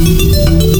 Música